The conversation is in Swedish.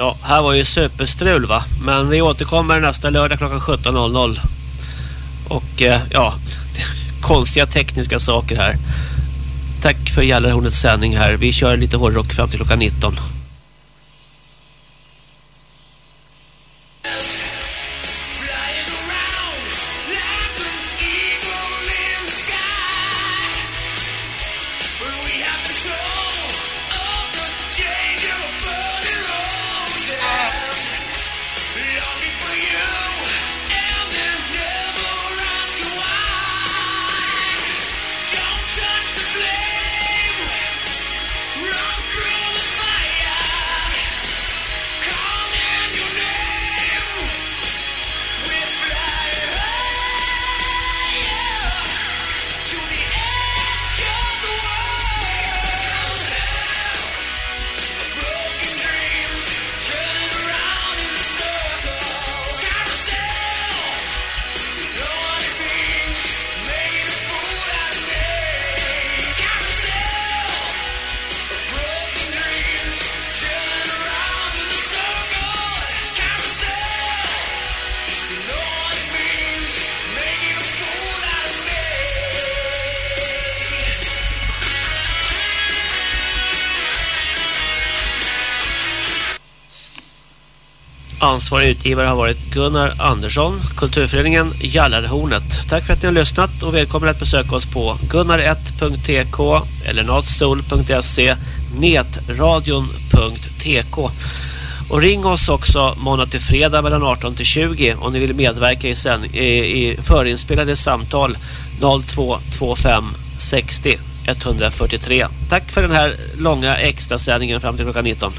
Ja, här var ju superstrul va. Men vi återkommer nästa lördag klockan 17.00. Och eh, ja, konstiga tekniska saker här. Tack för Gällarhornets sändning här. Vi kör lite hårdrock fram till klockan 19. Ansvarig utgivare har varit Gunnar Andersson, Kulturföreningen Jallarhornet. Tack för att ni har lyssnat och välkommen att besöka oss på gunnar1.tk eller natsol.se netradion.tk och ring oss också måndag till fredag mellan 18 till 20 om ni vill medverka i, sen, i, i förinspelade samtal 0225 60 143. Tack för den här långa extra sändningen fram till klockan 19.